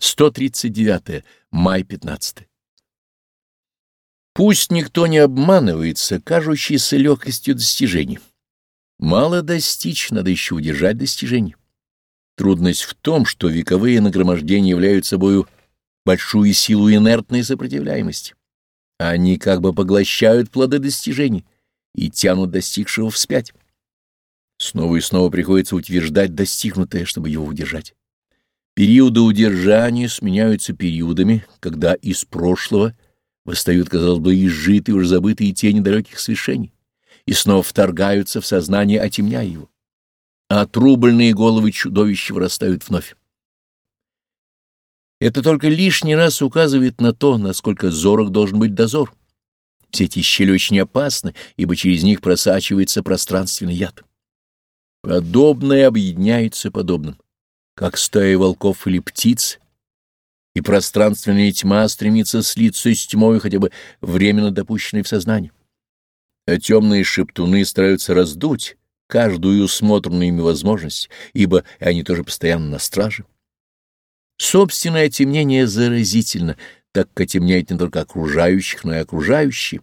139. Май 15. Пусть никто не обманывается кажущейся легкостью достижений. Мало достичь, надо еще удержать достижение. Трудность в том, что вековые нагромождения являются собою большую силу инертной сопротивляемости. Они как бы поглощают плоды достижений и тянут достигшего вспять. Снова и снова приходится утверждать достигнутое, чтобы его удержать. Периоды удержания сменяются периодами, когда из прошлого восстают, казалось бы, изжитые, уже забытые тени далеких свершений, и снова вторгаются в сознание, отемняя его. А трубольные головы чудовища вырастают вновь. Это только лишний раз указывает на то, насколько зорок должен быть дозор. Все эти щели очень опасны, ибо через них просачивается пространственный яд. Подобное объединяется подобным, как стая волков или птиц, и пространственная тьма стремится слиться с тьмой, хотя бы временно допущенной в сознание. А темные шептуны стараются раздуть каждую усмотренную ими возможность, ибо они тоже постоянно на страже. Собственное темнение заразительно, так как темняет не только окружающих, но и окружающие.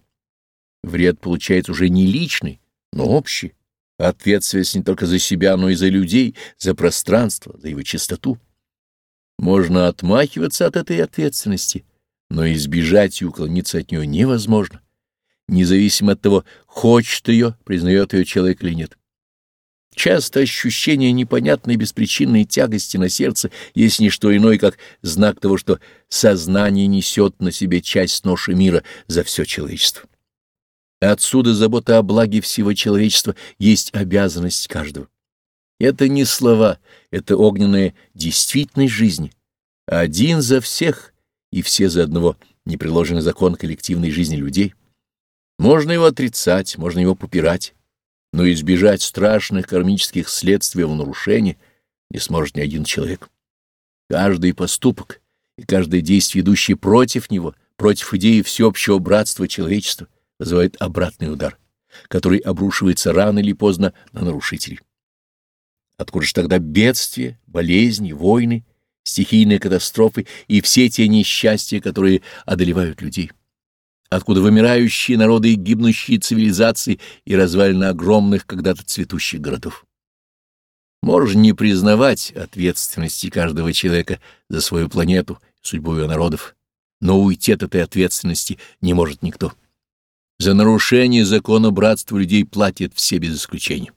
Вред получается уже не личный, но общий. Ответственность не только за себя, но и за людей, за пространство, за его чистоту. Можно отмахиваться от этой ответственности, но избежать и уклониться от нее невозможно, независимо от того, хочет ее, признает ее человек или нет. Часто ощущение непонятной беспричинной тягости на сердце есть не что иное, как знак того, что сознание несет на себе часть ноши мира за все человечество. Отсюда забота о благе всего человечества есть обязанность каждого. Это не слова, это огненная действительность жизни. Один за всех и все за одного непреложенный закон коллективной жизни людей. Можно его отрицать, можно его попирать, но избежать страшных кармических следствий его нарушения не сможет ни один человек. Каждый поступок и каждое действие, идущее против него, против идеи всеобщего братства человечества, вызывает обратный удар, который обрушивается рано или поздно на нарушителей. Откуда же тогда бедствия, болезни, войны, стихийные катастрофы и все те несчастья, которые одолевают людей? Откуда вымирающие народы и гибнущие цивилизации и развалины огромных когда-то цветущих городов? Можно не признавать ответственности каждого человека за свою планету судьбу ее народов, но уйти от этой ответственности не может никто. За нарушение закона братства людей платят все без исключения.